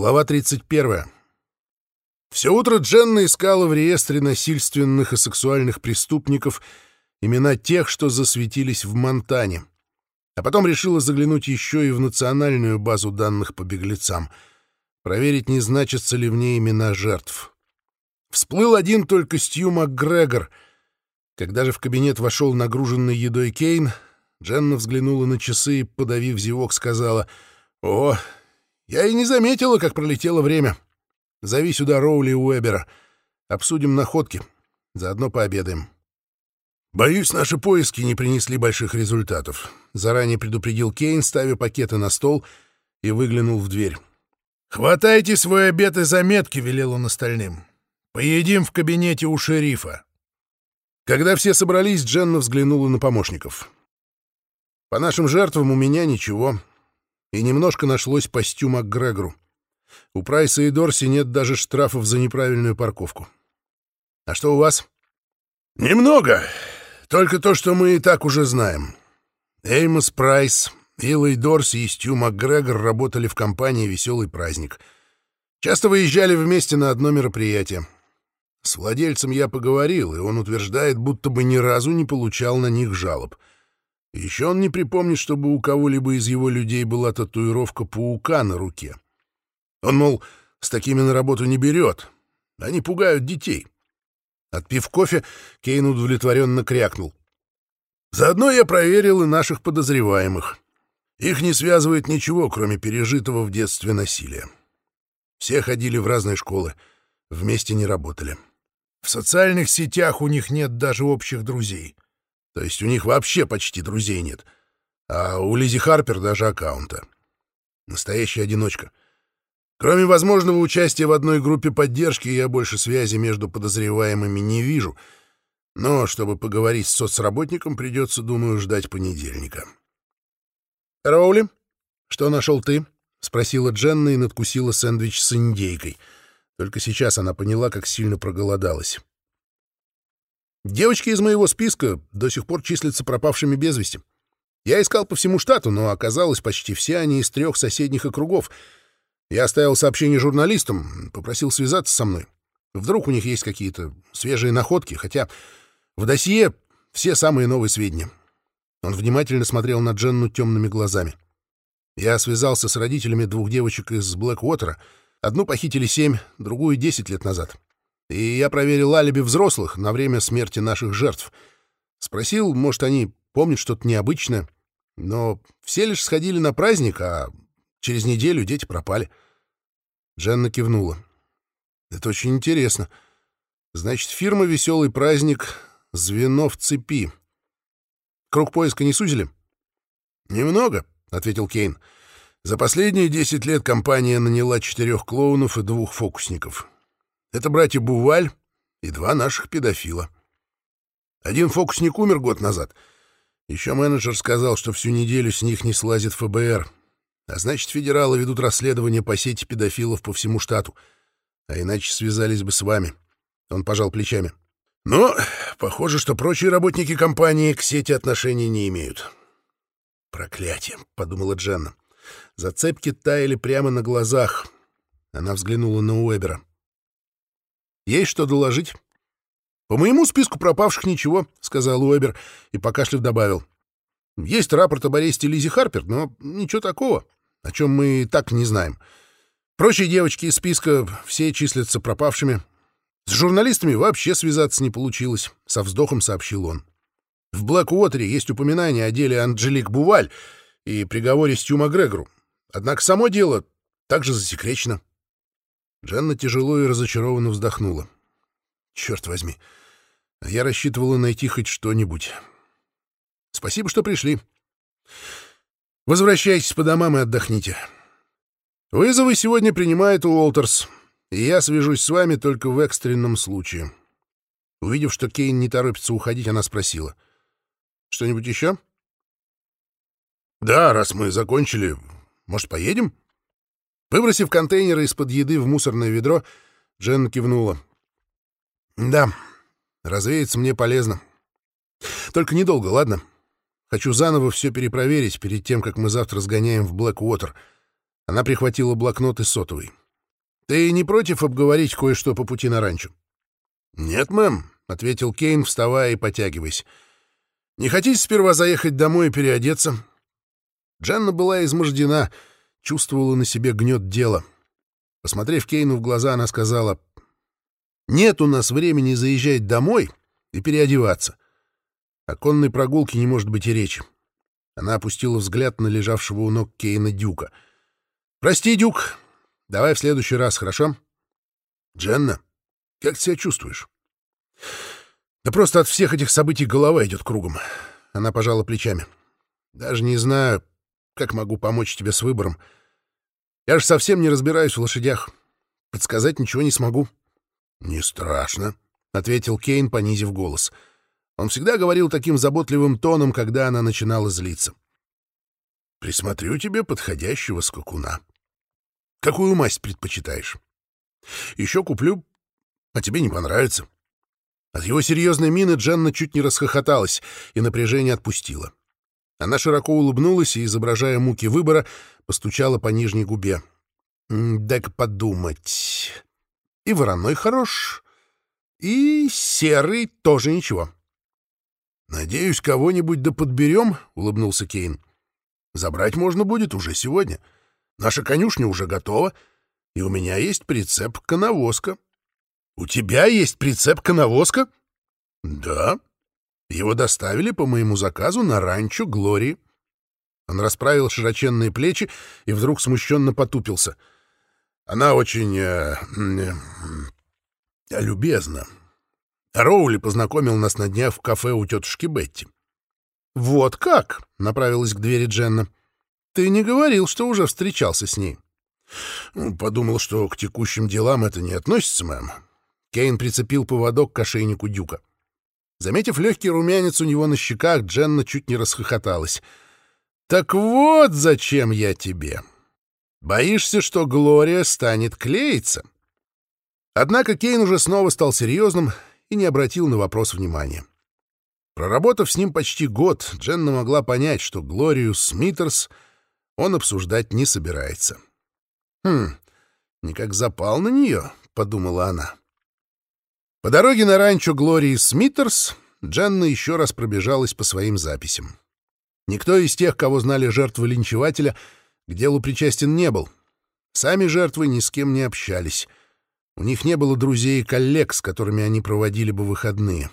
Глава 31. Все утро Дженна искала в реестре насильственных и сексуальных преступников имена тех, что засветились в Монтане, а потом решила заглянуть еще и в национальную базу данных по беглецам, проверить, не значатся ли в ней имена жертв. Всплыл один только Стью МакГрегор. Когда же в кабинет вошел нагруженный едой Кейн, Дженна взглянула на часы и, подавив зевок, сказала «О, я и не заметила, как пролетело время. Зови сюда Роули и Уэбера. Обсудим находки. Заодно пообедаем. Боюсь, наши поиски не принесли больших результатов. Заранее предупредил Кейн, ставя пакеты на стол и выглянул в дверь. «Хватайте свой обед и заметки», — велел он остальным. «Поедим в кабинете у шерифа». Когда все собрались, Дженна взглянула на помощников. «По нашим жертвам у меня ничего и немножко нашлось по Стю МакГрегору. У Прайса и Дорси нет даже штрафов за неправильную парковку. А что у вас? Немного. Только то, что мы и так уже знаем. Эймос Прайс, Илой Дорси и Стю МакГрегор работали в компании «Веселый праздник». Часто выезжали вместе на одно мероприятие. С владельцем я поговорил, и он утверждает, будто бы ни разу не получал на них жалоб — еще он не припомнит, чтобы у кого-либо из его людей была татуировка паука на руке. Он, мол, с такими на работу не берет. Они пугают детей. Отпив кофе, Кейн удовлетворенно крякнул. Заодно я проверил и наших подозреваемых. Их не связывает ничего, кроме пережитого в детстве насилия. Все ходили в разные школы, вместе не работали. В социальных сетях у них нет даже общих друзей — то есть у них вообще почти друзей нет. А у Лизи Харпер даже аккаунта. Настоящая одиночка. Кроме возможного участия в одной группе поддержки, я больше связи между подозреваемыми не вижу. Но чтобы поговорить с соцработником, придется, думаю, ждать понедельника. «Роули, что нашел ты?» — спросила Дженна и надкусила сэндвич с индейкой. Только сейчас она поняла, как сильно проголодалась. Девочки из моего списка до сих пор числятся пропавшими без вести. Я искал по всему штату, но оказалось, почти все они из трех соседних округов. Я оставил сообщение журналистам, попросил связаться со мной. Вдруг у них есть какие-то свежие находки, хотя в досье все самые новые сведения. Он внимательно смотрел на Дженну темными глазами. Я связался с родителями двух девочек из Блэквотера. Одну похитили семь, другую — десять лет назад. И я проверил алиби взрослых на время смерти наших жертв. Спросил, может, они помнят что-то необычное. Но все лишь сходили на праздник, а через неделю дети пропали. Дженна кивнула. Это очень интересно. Значит, фирма «Веселый праздник» — звено в цепи. Круг поиска не сузили? Немного, — ответил Кейн. За последние десять лет компания наняла четырех клоунов и двух фокусников. Это братья Буваль и два наших педофила. Один фокусник умер год назад. Еще менеджер сказал, что всю неделю с них не слазит ФБР. А значит, федералы ведут расследование по сети педофилов по всему штату. А иначе связались бы с вами. Он пожал плечами. Но похоже, что прочие работники компании к сети отношений не имеют. «Проклятие!» — подумала Дженна. Зацепки таяли прямо на глазах. Она взглянула на Уэбера. Есть что доложить? По моему списку пропавших ничего, сказал Уэбер и покашлив добавил. Есть рапорт об аресте Лизи Харпер, но ничего такого, о чем мы так не знаем. Прочие девочки из списка все числятся пропавшими. С журналистами вообще связаться не получилось, со вздохом сообщил он. В Блэк-Уотере есть упоминание о деле Анджелик Буваль и приговоре Стю Макгрегору. Однако само дело также засекречено. Жанна тяжело и разочарованно вздохнула. «Черт возьми, я рассчитывала найти хоть что-нибудь. Спасибо, что пришли. Возвращайтесь по домам и отдохните. Вызовы сегодня принимает Уолтерс, и я свяжусь с вами только в экстренном случае». Увидев, что Кейн не торопится уходить, она спросила. «Что-нибудь еще?» «Да, раз мы закончили, может, поедем?» Выбросив контейнеры из-под еды в мусорное ведро, Джен кивнула. «Да, развеяться мне полезно. Только недолго, ладно? Хочу заново все перепроверить перед тем, как мы завтра сгоняем в Блэк-Уотер». Она прихватила блокнот и сотовый. Ты не против обговорить кое-что по пути на ранчо? Нет, мэм, — ответил Кейн, вставая и потягиваясь. Не хотите сперва заехать домой и переодеться? Джанна была измождена, чувствовала на себе гнет дела. Посмотрев Кейну в глаза, она сказала, «Нет у нас времени заезжать домой и переодеваться. О конной прогулке не может быть и речи». Она опустила взгляд на лежавшего у ног Кейна Дюка. «Прости, Дюк, давай в следующий раз, хорошо?» «Дженна, как ты себя чувствуешь?» «Да просто от всех этих событий голова идет кругом». Она пожала плечами. «Даже не знаю, как могу помочь тебе с выбором. Я же совсем не разбираюсь в лошадях. Подсказать ничего не смогу». «Не страшно», — ответил Кейн, понизив голос. Он всегда говорил таким заботливым тоном, когда она начинала злиться. «Присмотрю тебе подходящего скакуна. Какую масть предпочитаешь? Еще куплю, а тебе не понравится». От его серьезной мины Дженна чуть не расхохоталась и напряжение отпустила. Она широко улыбнулась и, изображая муки выбора, постучала по нижней губе. «Дай-ка подумать. И вороной хорош, и серый тоже ничего». «Надеюсь, кого-нибудь да подберем», — улыбнулся Кейн. «Забрать можно будет уже сегодня. Наша конюшня уже готова, и у меня есть прицеп коновозка». «У тебя есть прицеп коновозка?» «Да. Его доставили по моему заказу на ранчо Глории». Он расправил широченные плечи и вдруг смущенно потупился. «Она очень... Э, э, любезна. Роули познакомил нас на днях в кафе у тетушки Бетти». «Вот как?» — направилась к двери Дженна. «Ты не говорил, что уже встречался с ней». Ну, «Подумал, что к текущим делам это не относится, мэм. Кейн прицепил поводок к ошейнику Дюка. Заметив легкий румянец у него на щеках, Дженна чуть не расхохоталась. «Так вот зачем я тебе. Боишься, что Глория станет клеиться?» Однако Кейн уже снова стал серьезным и не обратил на вопрос внимания. Проработав с ним почти год, Дженна могла понять, что Глорию Смитерс он обсуждать не собирается. «Хм, никак запал на нее», — подумала она. По дороге на ранчо Глории Смитерс Дженна еще раз пробежалась по своим записям. Никто из тех, кого знали жертвы линчевателя, к делу причастен не был. Сами жертвы ни с кем не общались. У них не было друзей и коллег, с которыми они проводили бы выходные.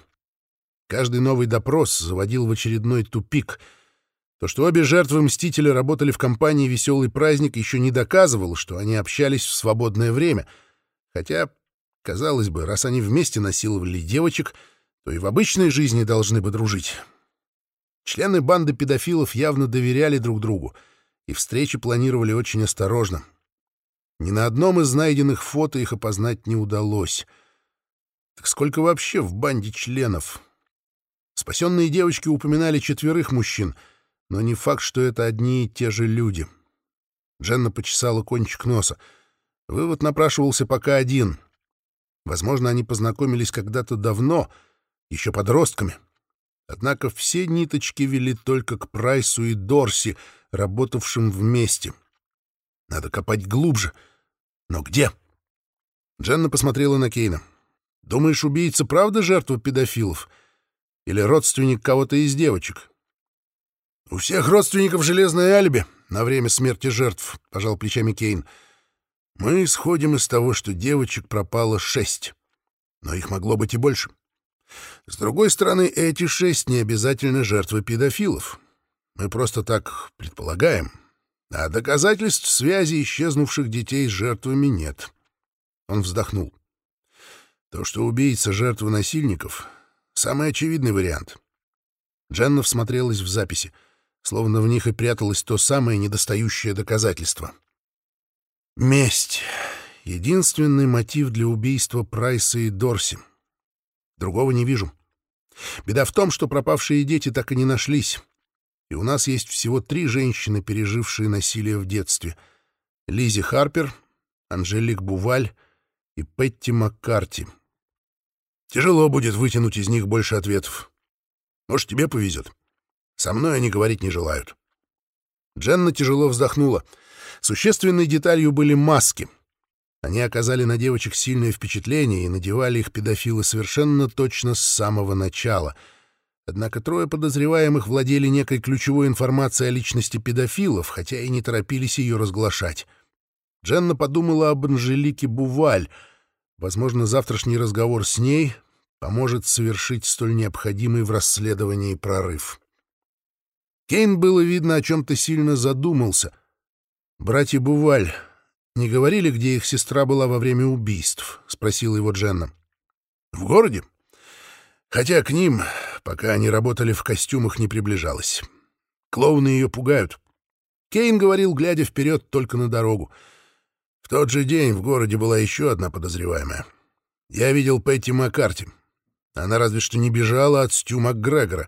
Каждый новый допрос заводил в очередной тупик. То, что обе жертвы Мстителя работали в компании «Веселый праздник», еще не доказывало, что они общались в свободное время, хотя Казалось бы, раз они вместе насиловали девочек, то и в обычной жизни должны бы дружить. Члены банды педофилов явно доверяли друг другу, и встречи планировали очень осторожно. Ни на одном из найденных фото их опознать не удалось. Так сколько вообще в банде членов? Спасенные девочки упоминали четверых мужчин, но не факт, что это одни и те же люди. Дженна почесала кончик носа. Вывод напрашивался пока один. Возможно, они познакомились когда-то давно, еще подростками. Однако все ниточки вели только к Прайсу и Дорси, работавшим вместе. Надо копать глубже. Но где? Дженна посмотрела на Кейна. «Думаешь, убийца правда жертва педофилов? Или родственник кого-то из девочек?» «У всех родственников железное алиби на время смерти жертв», — пожал плечами Кейн. Мы исходим из того, что девочек пропало шесть, но их могло быть и больше. С другой стороны, эти шесть не обязательно жертвы педофилов. Мы просто так предполагаем. А доказательств связи исчезнувших детей с жертвами нет. Он вздохнул. То, что убийца — жертва насильников — самый очевидный вариант. Дженна всмотрелась в записи, словно в них и пряталось то самое недостающее доказательство — Месть — единственный мотив для убийства Прайса и Дорси. Другого не вижу. Беда в том, что пропавшие дети так и не нашлись. И у нас есть всего три женщины, пережившие насилие в детстве. Лизи Харпер, Анжелик Буваль и Петти Маккарти. Тяжело будет вытянуть из них больше ответов. Может, тебе повезет. Со мной они говорить не желают. Дженна тяжело вздохнула — Существенной деталью были маски. Они оказали на девочек сильное впечатление и надевали их педофилы совершенно точно с самого начала. Однако трое подозреваемых владели некой ключевой информацией о личности педофилов, хотя и не торопились ее разглашать. Дженна подумала об Анжелике Буваль. Возможно, завтрашний разговор с ней поможет совершить столь необходимый в расследовании прорыв. Кейн, было видно, о чем-то сильно задумался. «Братья Буваль не говорили, где их сестра была во время убийств?» — спросила его Дженна. «В городе? Хотя к ним, пока они работали в костюмах, не приближалась. Клоуны ее пугают». Кейн говорил, глядя вперед только на дорогу. В тот же день в городе была еще одна подозреваемая. Я видел Петти Маккарти. Она разве что не бежала от Стю МакГрегора,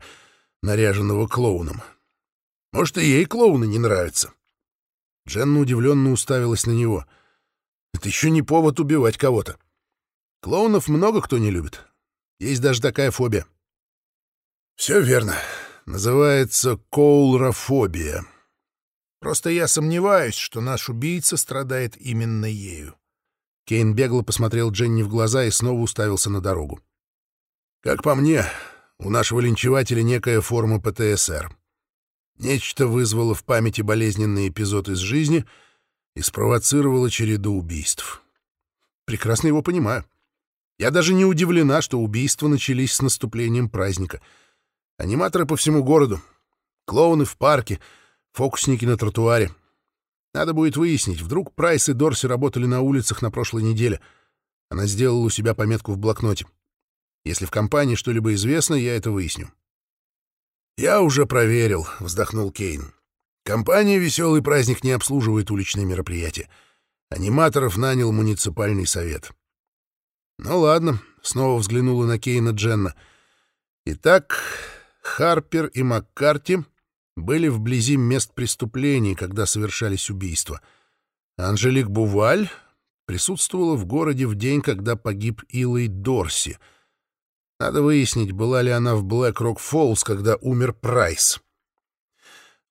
наряженного клоуном. Может, и ей клоуны не нравятся. Дженна удивленно уставилась на него. Это еще не повод убивать кого-то. Клоунов много кто не любит. Есть даже такая фобия. Все верно. Называется коулрофобия. Просто я сомневаюсь, что наш убийца страдает именно ею. Кейн бегло посмотрел Дженни в глаза и снова уставился на дорогу. Как по мне, у нашего линчевателя некая форма ПТСР. Нечто вызвало в памяти болезненный эпизод из жизни и спровоцировало череду убийств. Прекрасно его понимаю. Я даже не удивлена, что убийства начались с наступлением праздника. Аниматоры по всему городу, клоуны в парке, фокусники на тротуаре. Надо будет выяснить, вдруг Прайс и Дорси работали на улицах на прошлой неделе. Она сделала у себя пометку в блокноте. Если в компании что-либо известно, я это выясню. «Я уже проверил», — вздохнул Кейн. «Компания «Веселый праздник» не обслуживает уличные мероприятия. Аниматоров нанял муниципальный совет». «Ну ладно», — снова взглянула на Кейна Дженна. «Итак, Харпер и Маккарти были вблизи мест преступлений, когда совершались убийства. Анжелик Буваль присутствовала в городе в день, когда погиб Илой Дорси — надо выяснить, была ли она в Блэк-Рок-Фоллс, когда умер Прайс.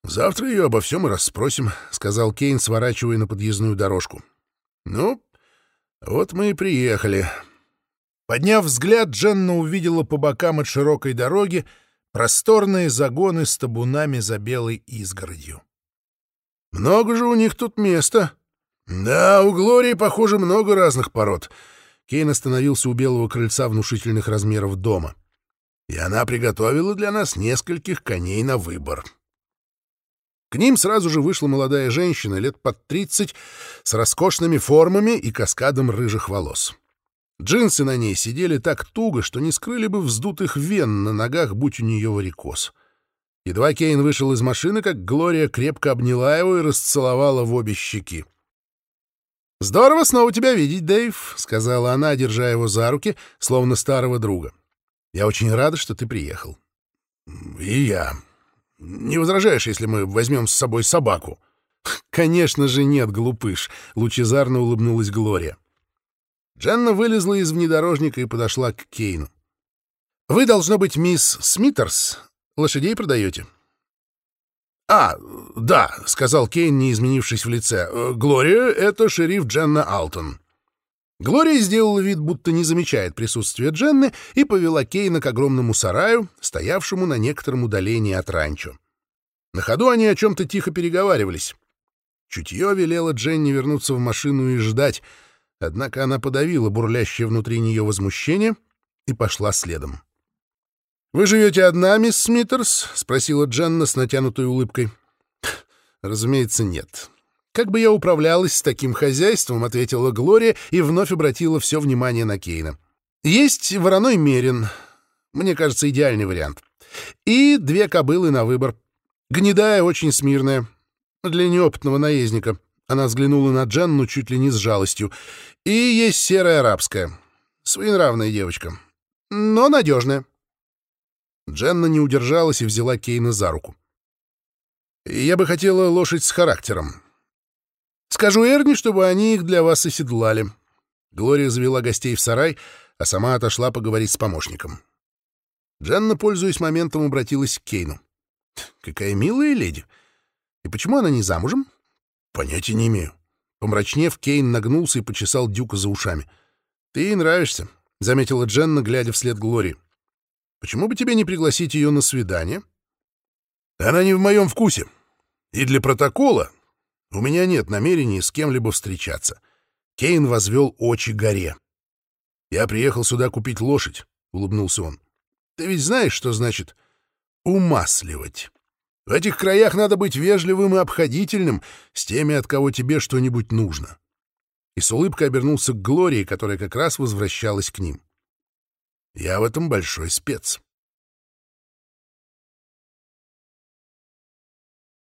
«Завтра ее обо всем и расспросим», — сказал Кейн, сворачивая на подъездную дорожку. «Ну, вот мы и приехали». Подняв взгляд, Дженна увидела по бокам от широкой дороги просторные загоны с табунами за белой изгородью. «Много же у них тут места». «Да, у Глории, похоже, много разных пород». Кейн остановился у белого крыльца внушительных размеров дома. И она приготовила для нас нескольких коней на выбор. К ним сразу же вышла молодая женщина, лет под тридцать, с роскошными формами и каскадом рыжих волос. Джинсы на ней сидели так туго, что не скрыли бы вздутых вен на ногах, будь у нее варикоз. Едва Кейн вышел из машины, как Глория крепко обняла его и расцеловала в обе щеки. «Здорово снова тебя видеть, Дэйв», — сказала она, держа его за руки, словно старого друга. «Я очень рада, что ты приехал». «И я. Не возражаешь, если мы возьмем с собой собаку?» «Конечно же нет, глупыш», — лучезарно улыбнулась Глория. Дженна вылезла из внедорожника и подошла к Кейну. «Вы, должно быть, мисс Смитерс. Лошадей продаете?» «А, да», — сказал Кейн, не изменившись в лице. «Э, «Глория — это шериф Дженна Алтон». Глория сделала вид, будто не замечает присутствия Дженны, и повела Кейна к огромному сараю, стоявшему на некотором удалении от ранчо. На ходу они о чем-то тихо переговаривались. Чутье велело Дженни вернуться в машину и ждать, однако она подавила бурлящее внутри нее возмущение и пошла следом. «Вы живете одна, мисс Смитерс?» — спросила Дженна с натянутой улыбкой. «Разумеется, нет. Как бы я управлялась с таким хозяйством?» — ответила Глория и вновь обратила все внимание на Кейна. «Есть вороной мерин. Мне кажется, идеальный вариант. И две кобылы на выбор. Гнедая, очень смирная. Для неопытного наездника». Она взглянула на Дженну чуть ли не с жалостью. «И есть серая арабская. Своенравная девочка. Но надежная». Дженна не удержалась и взяла Кейна за руку. «Я бы хотела лошадь с характером. Скажу Эрни, чтобы они их для вас оседлали». Глория завела гостей в сарай, а сама отошла поговорить с помощником. Дженна, пользуясь моментом, обратилась к Кейну. «Какая милая леди! И почему она не замужем?» «Понятия не имею. Помрачнев, Кейн нагнулся и почесал Дюка за ушами. «Ты ей нравишься», — заметила Дженна, глядя вслед Глории. «Почему бы тебе не пригласить ее на свидание?» «Она не в моем вкусе. И для протокола у меня нет намерений с кем-либо встречаться». Кейн возвел очи горе. «Я приехал сюда купить лошадь», — улыбнулся он. «Ты ведь знаешь, что значит умасливать?» В этих краях надо быть вежливым и обходительным с теми, от кого тебе что-нибудь нужно. И с улыбкой обернулся к Глории, которая как раз возвращалась к ним. Я в этом большой спец.